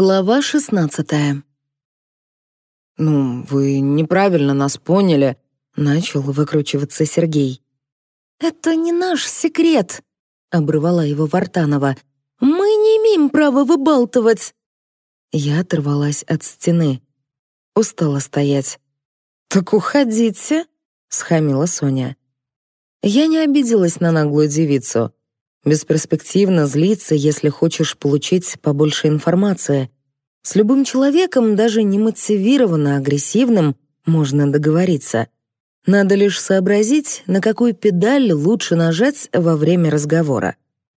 Глава шестнадцатая. «Ну, вы неправильно нас поняли», — начал выкручиваться Сергей. «Это не наш секрет», — обрывала его Вартанова. «Мы не имеем права выбалтывать». Я оторвалась от стены. Устала стоять. «Так уходите», — схамила Соня. Я не обиделась на наглую девицу. Бесперспективно злиться, если хочешь получить побольше информации. С любым человеком, даже немотивированно агрессивным, можно договориться. Надо лишь сообразить, на какую педаль лучше нажать во время разговора.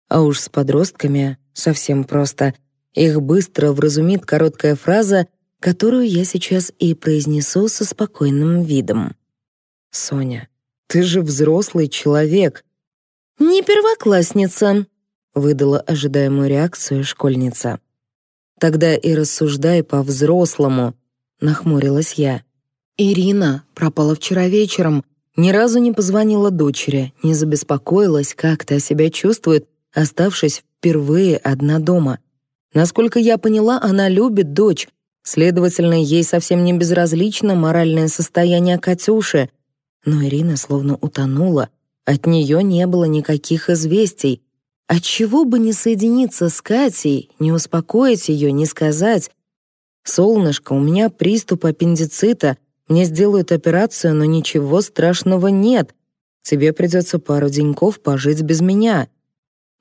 А уж с подростками совсем просто. Их быстро вразумит короткая фраза, которую я сейчас и произнесу со спокойным видом. «Соня, ты же взрослый человек. «Не первоклассница», — выдала ожидаемую реакцию школьница. «Тогда и рассуждай по-взрослому», — нахмурилась я. Ирина пропала вчера вечером, ни разу не позвонила дочери, не забеспокоилась, как та себя чувствует, оставшись впервые одна дома. Насколько я поняла, она любит дочь, следовательно, ей совсем не безразлично моральное состояние Катюши. Но Ирина словно утонула, от нее не было никаких известий. Отчего бы не соединиться с Катей, не успокоить ее, не сказать «Солнышко, у меня приступ аппендицита, мне сделают операцию, но ничего страшного нет. Тебе придется пару деньков пожить без меня».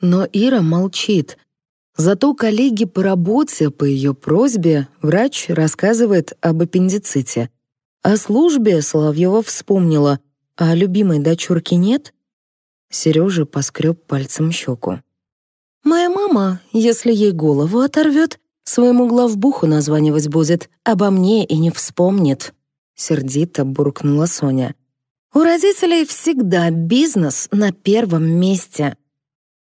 Но Ира молчит. Зато коллеги по работе, по ее просьбе, врач рассказывает об аппендиците. О службе Соловьева вспомнила, а любимой дочурки нет? Сережа поскреб пальцем щеку. «Моя мама, если ей голову оторвет, своему главбуху названивать будет, обо мне и не вспомнит», — сердито буркнула Соня. «У родителей всегда бизнес на первом месте».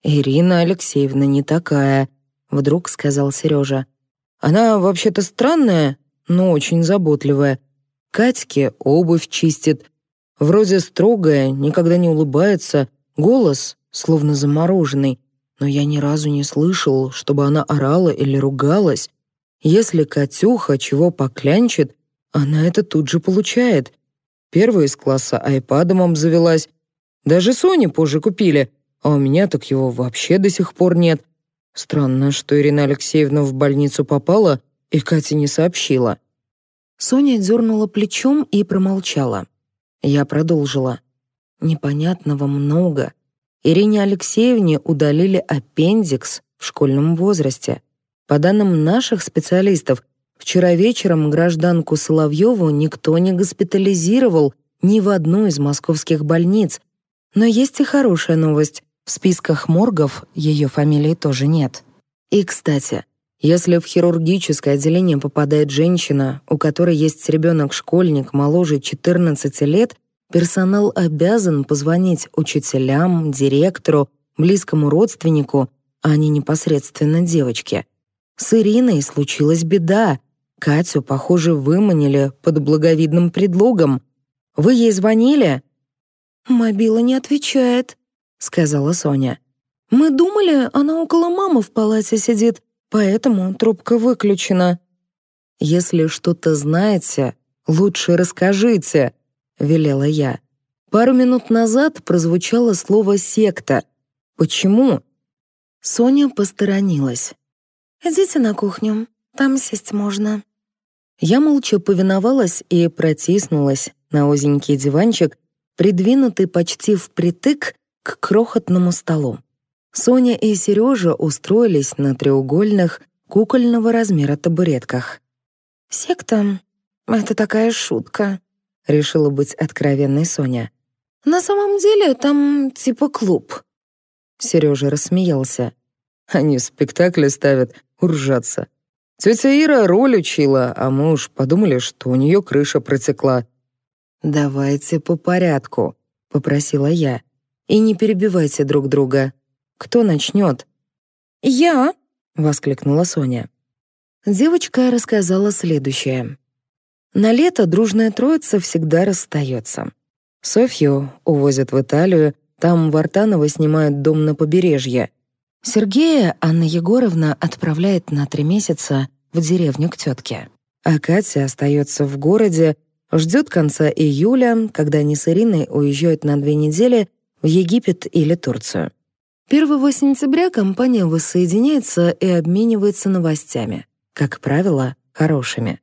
«Ирина Алексеевна не такая», — вдруг сказал Сережа. «Она вообще-то странная, но очень заботливая. Катьке обувь чистит. Вроде строгая, никогда не улыбается, Голос словно замороженный, но я ни разу не слышал, чтобы она орала или ругалась. Если Катюха чего поклянчит, она это тут же получает. Первая из класса айпадом обзавелась. Даже Соне позже купили, а у меня так его вообще до сих пор нет. Странно, что Ирина Алексеевна в больницу попала и Кате не сообщила. Соня дернула плечом и промолчала. Я продолжила. Непонятного много. Ирине Алексеевне удалили аппендикс в школьном возрасте. По данным наших специалистов, вчера вечером гражданку Соловьеву никто не госпитализировал ни в одну из московских больниц. Но есть и хорошая новость. В списках моргов ее фамилии тоже нет. И, кстати, если в хирургическое отделение попадает женщина, у которой есть ребенок-школьник моложе 14 лет, Персонал обязан позвонить учителям, директору, близкому родственнику, а не непосредственно девочке. С Ириной случилась беда. Катю, похоже, выманили под благовидным предлогом. Вы ей звонили? «Мобила не отвечает», — сказала Соня. «Мы думали, она около мамы в палате сидит, поэтому трубка выключена». «Если что-то знаете, лучше расскажите», — велела я. Пару минут назад прозвучало слово «секта». Почему? Соня посторонилась. «Идите на кухню, там сесть можно». Я молча повиновалась и протиснулась на узенький диванчик, придвинутый почти впритык к крохотному столу. Соня и Сережа устроились на треугольных, кукольного размера табуретках. «Секта — это такая шутка», — решила быть откровенной Соня. «На самом деле там типа клуб». Сережа рассмеялся. «Они спектакли ставят, уржаться. Тетя Ира роль учила, а мы уж подумали, что у нее крыша протекла». «Давайте по порядку», — попросила я. «И не перебивайте друг друга. Кто начнет?» «Я», — воскликнула Соня. Девочка рассказала следующее. На лето дружная троица всегда расстается. Софью увозят в Италию, там Вартанова снимают дом на побережье. Сергея Анна Егоровна отправляет на три месяца в деревню к тетке. А Катя остается в городе, ждет конца июля, когда они с Ириной уезжают на две недели в Египет или Турцию. 1 сентября компания воссоединяется и обменивается новостями, как правило, хорошими.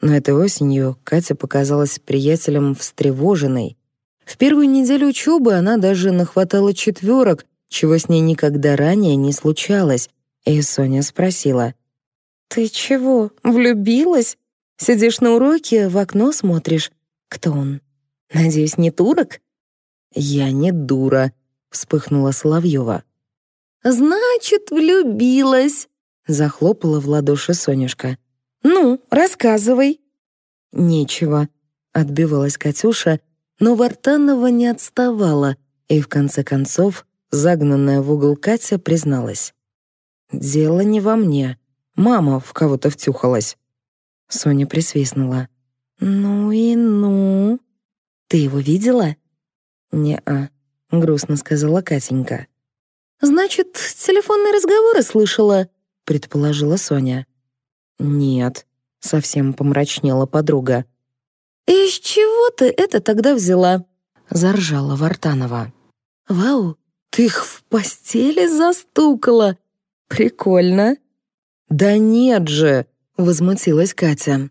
Но этой осенью Катя показалась приятелем встревоженной. В первую неделю учебы она даже нахватала четверок, чего с ней никогда ранее не случалось, и Соня спросила. «Ты чего, влюбилась? Сидишь на уроке, в окно смотришь. Кто он? Надеюсь, не турок?» «Я не дура», — вспыхнула Соловьева. «Значит, влюбилась», — захлопала в ладоши Сонюшка. «Ну, рассказывай». «Нечего», — отбивалась Катюша, но Вартанова не отставала, и в конце концов загнанная в угол Катя призналась. «Дело не во мне. Мама в кого-то втюхалась». Соня присвистнула. «Ну и ну. Ты его видела?» «Не-а», — грустно сказала Катенька. «Значит, телефонные разговоры слышала?» — предположила Соня. «Нет», — совсем помрачнела подруга. «Из чего ты это тогда взяла?» — заржала Вартанова. «Вау, ты их в постели застукала! Прикольно!» «Да нет же!» — возмутилась Катя.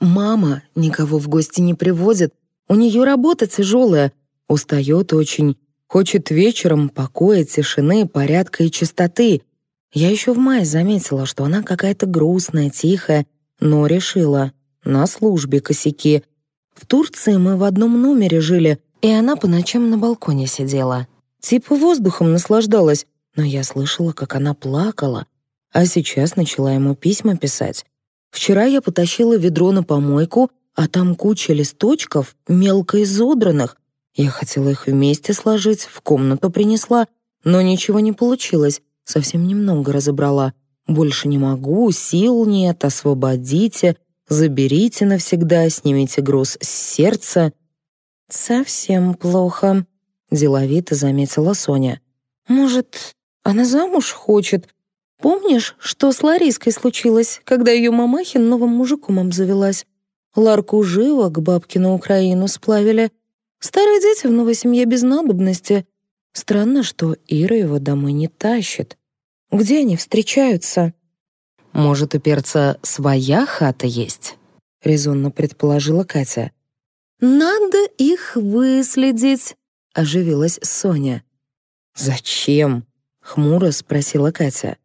«Мама никого в гости не приводит, у нее работа тяжелая, Устает очень, хочет вечером покоя, тишины, порядка и чистоты. Я еще в мае заметила, что она какая-то грустная, тихая, но решила. На службе косяки. В Турции мы в одном номере жили, и она по ночам на балконе сидела. Типа воздухом наслаждалась, но я слышала, как она плакала. А сейчас начала ему письма писать. Вчера я потащила ведро на помойку, а там куча листочков, мелко изодранных, я хотела их вместе сложить, в комнату принесла, но ничего не получилось, совсем немного разобрала. Больше не могу, сил нет, освободите, заберите навсегда, снимите груз с сердца. Совсем плохо, деловито заметила Соня. Может, она замуж хочет? Помнишь, что с Лариской случилось, когда ее мамахин новым мужиком обзавелась? Ларку живо к бабке на Украину сплавили, Старые дети в новой семье без надобности. Странно, что Ира его домой не тащит. Где они встречаются? Может, у перца своя хата есть? Резонно предположила Катя. Надо их выследить, оживилась Соня. Зачем? Хмуро спросила Катя.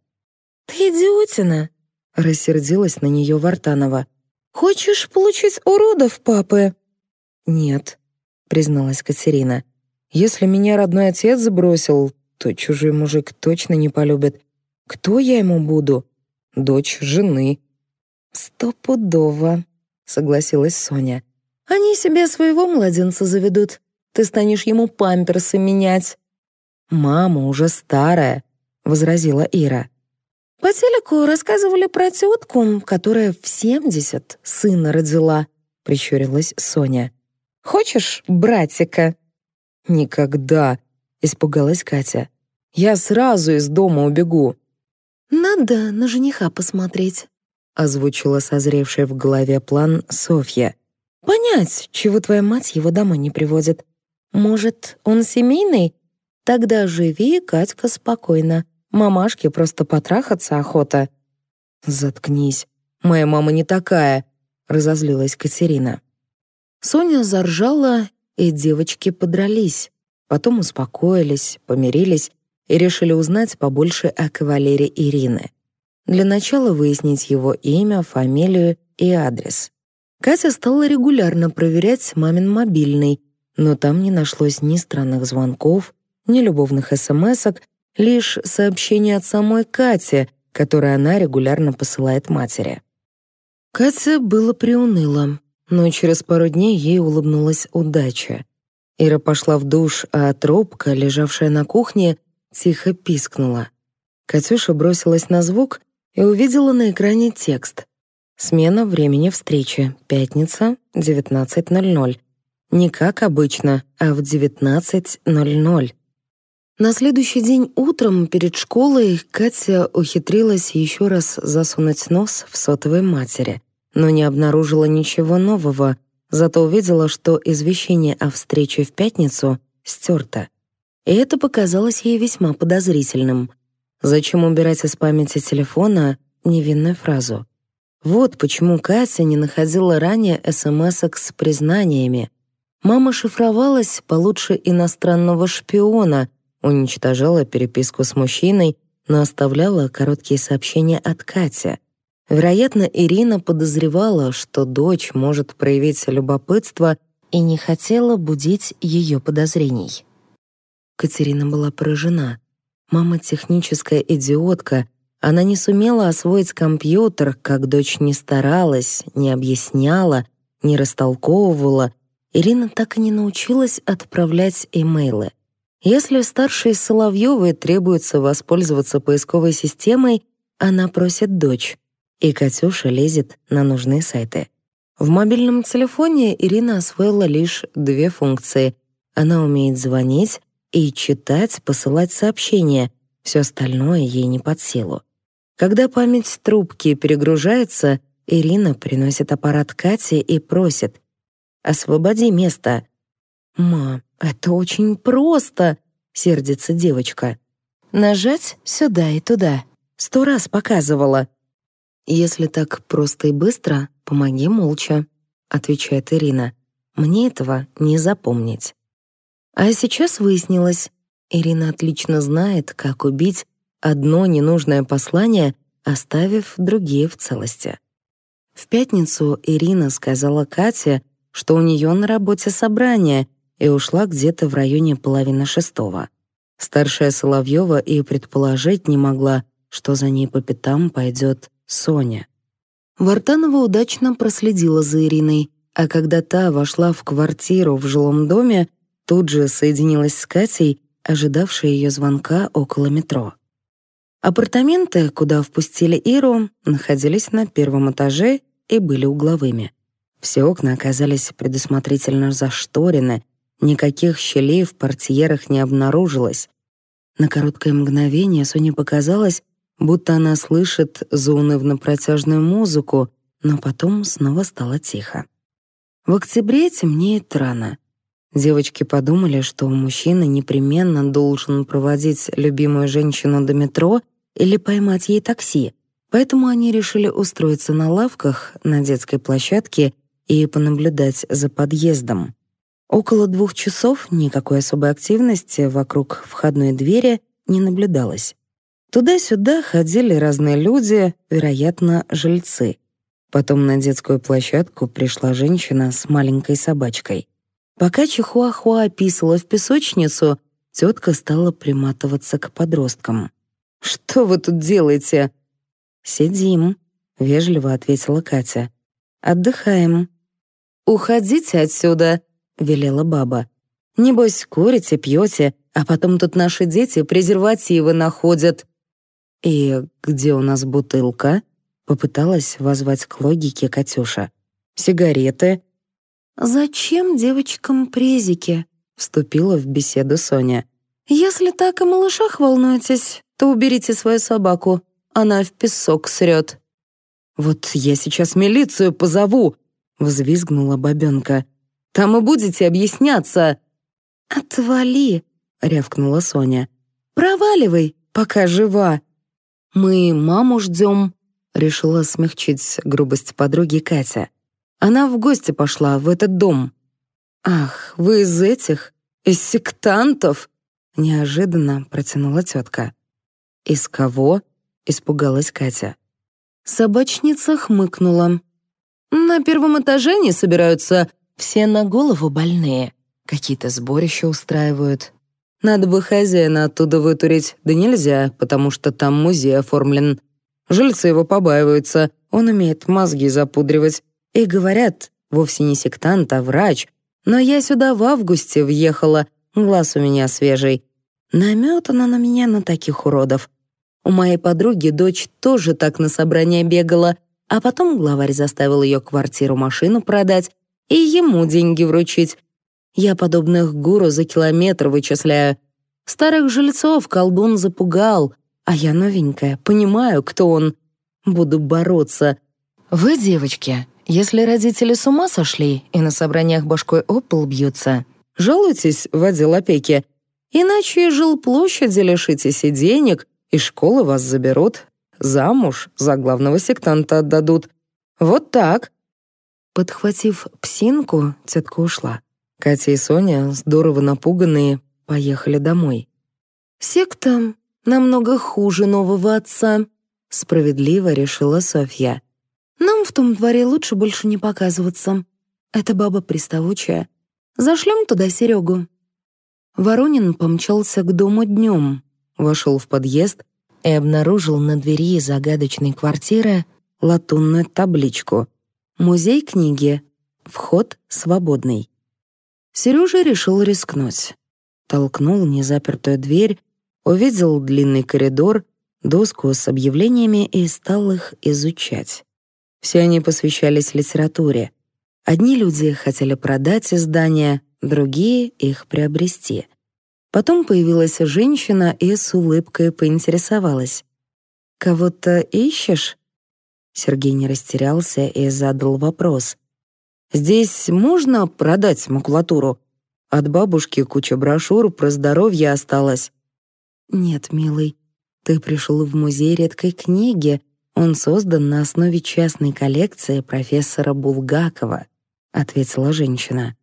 Ты идиотина, рассердилась на нее Вартанова. Хочешь получить уродов папы? Нет, призналась Катерина. «Если меня родной отец забросил, то чужой мужик точно не полюбит. Кто я ему буду? Дочь жены». «Стопудово», — согласилась Соня. «Они себе своего младенца заведут. Ты станешь ему памперсы менять». «Мама уже старая», — возразила Ира. «По телеку рассказывали про тетку, которая в семьдесят сына родила», — прищурилась Соня. Хочешь братика?» «Никогда», — испугалась Катя. «Я сразу из дома убегу». «Надо на жениха посмотреть», — озвучила созревшая в голове план Софья. «Понять, чего твоя мать его домой не приводит. Может, он семейный? Тогда живи, Катька, спокойно. Мамашке просто потрахаться охота». «Заткнись. Моя мама не такая», — разозлилась Катерина. Соня заржала, и девочки подрались. Потом успокоились, помирились и решили узнать побольше о кавалере Ирины. Для начала выяснить его имя, фамилию и адрес. Катя стала регулярно проверять мамин мобильный, но там не нашлось ни странных звонков, ни любовных смс-ок, лишь сообщения от самой Кати, которые она регулярно посылает матери. Катя было приуныла но через пару дней ей улыбнулась удача. Ира пошла в душ, а трубка, лежавшая на кухне, тихо пискнула. Катюша бросилась на звук и увидела на экране текст. Смена времени встречи. Пятница, 19.00. Не как обычно, а в 19.00. На следующий день утром перед школой Катя ухитрилась еще раз засунуть нос в сотовой матери, но не обнаружила ничего нового, зато увидела, что извещение о встрече в пятницу стерто. И это показалось ей весьма подозрительным. Зачем убирать из памяти телефона невинную фразу? Вот почему Катя не находила ранее смс с признаниями. Мама шифровалась получше иностранного шпиона — уничтожала переписку с мужчиной, но оставляла короткие сообщения от Кати. Вероятно, Ирина подозревала, что дочь может проявить любопытство и не хотела будить ее подозрений. Катерина была поражена. Мама техническая идиотка, она не сумела освоить компьютер, как дочь не старалась, не объясняла, не растолковывала. Ирина так и не научилась отправлять имейлы. Если старшей Соловьевой требуется воспользоваться поисковой системой, она просит дочь, и Катюша лезет на нужные сайты. В мобильном телефоне Ирина освоила лишь две функции. Она умеет звонить и читать, посылать сообщения. Все остальное ей не под силу. Когда память трубки перегружается, Ирина приносит аппарат Кате и просит «Освободи место». «Ма, «Это очень просто», — сердится девочка. «Нажать сюда и туда. Сто раз показывала». «Если так просто и быстро, помоги молча», — отвечает Ирина. «Мне этого не запомнить». А сейчас выяснилось, Ирина отлично знает, как убить одно ненужное послание, оставив другие в целости. В пятницу Ирина сказала Кате, что у нее на работе собрание, и ушла где-то в районе половины шестого. Старшая Соловьева и предположить не могла, что за ней по пятам пойдет Соня. Вартанова удачно проследила за Ириной, а когда та вошла в квартиру в жилом доме, тут же соединилась с Катей, ожидавшей ее звонка около метро. Апартаменты, куда впустили Иру, находились на первом этаже и были угловыми. Все окна оказались предусмотрительно зашторены, Никаких щелей в портьерах не обнаружилось. На короткое мгновение Соне показалось, будто она слышит заунывно-протяжную музыку, но потом снова стало тихо. В октябре темнеет рано. Девочки подумали, что мужчина непременно должен проводить любимую женщину до метро или поймать ей такси, поэтому они решили устроиться на лавках на детской площадке и понаблюдать за подъездом. Около двух часов никакой особой активности вокруг входной двери не наблюдалось. Туда-сюда ходили разные люди, вероятно, жильцы. Потом на детскую площадку пришла женщина с маленькой собачкой. Пока Чихуахуа писала в песочницу, тетка стала приматываться к подросткам. «Что вы тут делаете?» «Сидим», — вежливо ответила Катя. «Отдыхаем». «Уходите отсюда», — велела баба. «Небось, курите, пьете, а потом тут наши дети презервативы находят». «И где у нас бутылка?» — попыталась возвать к логике Катюша. «Сигареты». «Зачем девочкам презики?» — вступила в беседу Соня. «Если так о малышах волнуетесь, то уберите свою собаку. Она в песок срет». «Вот я сейчас милицию позову!» — взвизгнула бабенка. Там и будете объясняться». «Отвали», — рявкнула Соня. «Проваливай, пока жива». «Мы маму ждем», — решила смягчить грубость подруги Катя. «Она в гости пошла в этот дом». «Ах, вы из этих? Из сектантов?» — неожиданно протянула тетка. «Из кого?» — испугалась Катя. Собачница хмыкнула. «На первом этаже не собираются все на голову больные. Какие-то сборища устраивают. Надо бы хозяина оттуда вытурить, да нельзя, потому что там музей оформлен. Жильцы его побаиваются, он умеет мозги запудривать. И говорят, вовсе не сектант, а врач. Но я сюда в августе въехала, глаз у меня свежий. Наметана на меня на таких уродов. У моей подруги дочь тоже так на собрание бегала, а потом главарь заставил ее квартиру-машину продать, и ему деньги вручить. Я подобных гуру за километр вычисляю. Старых жильцов колдун запугал, а я новенькая, понимаю, кто он. Буду бороться. Вы, девочки, если родители с ума сошли и на собраниях башкой об пол бьются, жалуйтесь в отдел опеки, иначе жилплощади лишитесь и денег, и школы вас заберут, замуж за главного сектанта отдадут. Вот так. Подхватив псинку, тетка ушла. Катя и Соня, здорово напуганные, поехали домой. «Секта намного хуже нового отца», — справедливо решила Софья. «Нам в том дворе лучше больше не показываться. Эта баба приставучая. Зашлем туда Серегу». Воронин помчался к дому днем, вошел в подъезд и обнаружил на двери загадочной квартиры латунную табличку «Музей книги. Вход свободный». Сережа решил рискнуть. Толкнул незапертую дверь, увидел длинный коридор, доску с объявлениями и стал их изучать. Все они посвящались литературе. Одни люди хотели продать издания, другие — их приобрести. Потом появилась женщина и с улыбкой поинтересовалась. «Кого-то ищешь?» Сергей не растерялся и задал вопрос. «Здесь можно продать макулатуру? От бабушки куча брошюр про здоровье осталось». «Нет, милый, ты пришел в музей редкой книги. Он создан на основе частной коллекции профессора Булгакова», — ответила женщина.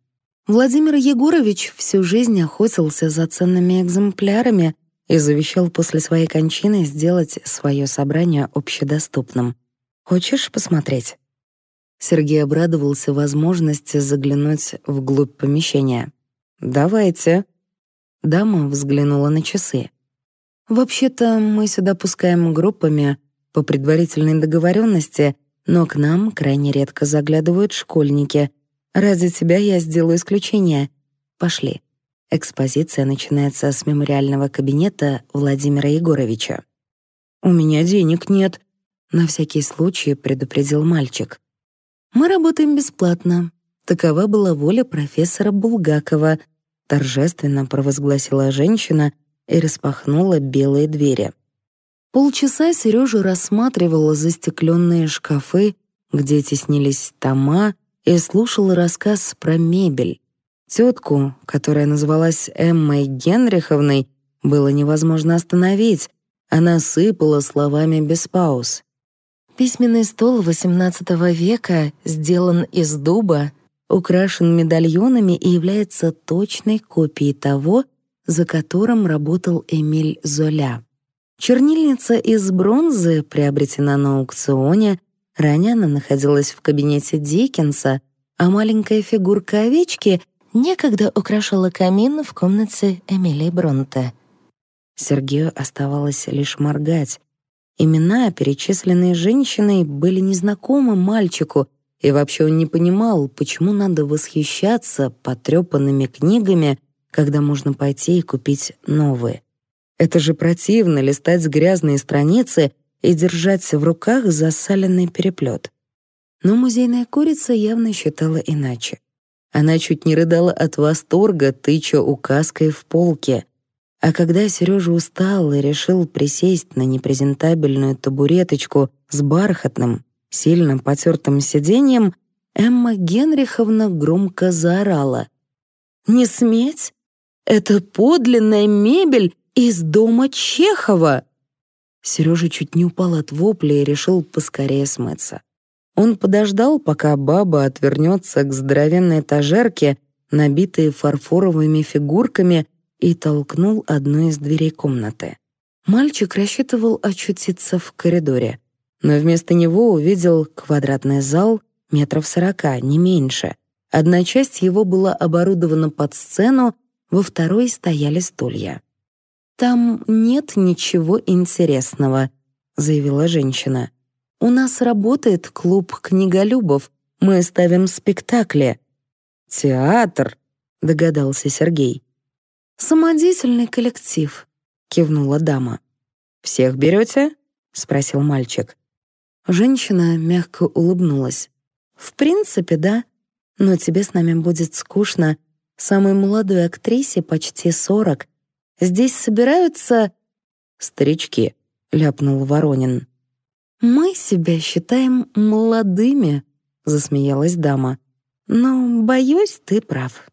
Владимир Егорович всю жизнь охотился за ценными экземплярами и завещал после своей кончины сделать свое собрание общедоступным. Хочешь посмотреть? Сергей обрадовался возможности заглянуть вглубь помещения. «Давайте». Дама взглянула на часы. «Вообще-то мы сюда пускаем группами по предварительной договоренности, но к нам крайне редко заглядывают школьники — Ради тебя я сделаю исключение. Пошли. Экспозиция начинается с мемориального кабинета Владимира Егоровича. «У меня денег нет», — на всякий случай предупредил мальчик. «Мы работаем бесплатно. Такова была воля профессора Булгакова», — торжественно провозгласила женщина и распахнула белые двери. Полчаса Сережа рассматривала застекленные шкафы, где теснились тома, и слушал рассказ про мебель. Тетку, которая называлась Эммой Генриховной, было невозможно остановить. Она сыпала словами без пауз. Письменный стол XVIII века сделан из дуба, украшен медальонами и является точной копией того, за которым работал Эмиль Золя. Чернильница из бронзы приобретена на аукционе — Ранее она находилась в кабинете Диккенса, а маленькая фигурка овечки некогда украшала камин в комнате Эмилии Бронте. Сергею оставалось лишь моргать. Имена, перечисленные женщиной, были незнакомы мальчику, и вообще он не понимал, почему надо восхищаться потрепанными книгами, когда можно пойти и купить новые. Это же противно листать грязные страницы и держать в руках засаленный переплет. Но музейная курица явно считала иначе. Она чуть не рыдала от восторга, тыча указкой в полке. А когда Сережа устал и решил присесть на непрезентабельную табуреточку с бархатным, сильно потертым сиденьем, Эмма Генриховна громко заорала. «Не сметь! Это подлинная мебель из дома Чехова!» Сережа чуть не упал от вопля и решил поскорее смыться. Он подождал, пока баба отвернется к здоровенной этажерке, набитой фарфоровыми фигурками, и толкнул одну из дверей комнаты. Мальчик рассчитывал очутиться в коридоре, но вместо него увидел квадратный зал метров сорока, не меньше. Одна часть его была оборудована под сцену, во второй стояли стулья. «Там нет ничего интересного», — заявила женщина. «У нас работает клуб книголюбов. Мы ставим спектакли». «Театр», — догадался Сергей. «Самодеятельный коллектив», — кивнула дама. «Всех берете?» — спросил мальчик. Женщина мягко улыбнулась. «В принципе, да. Но тебе с нами будет скучно. Самой молодой актрисе почти сорок, Здесь собираются...» «Старички», — ляпнул Воронин. «Мы себя считаем молодыми», — засмеялась дама. «Но, боюсь, ты прав».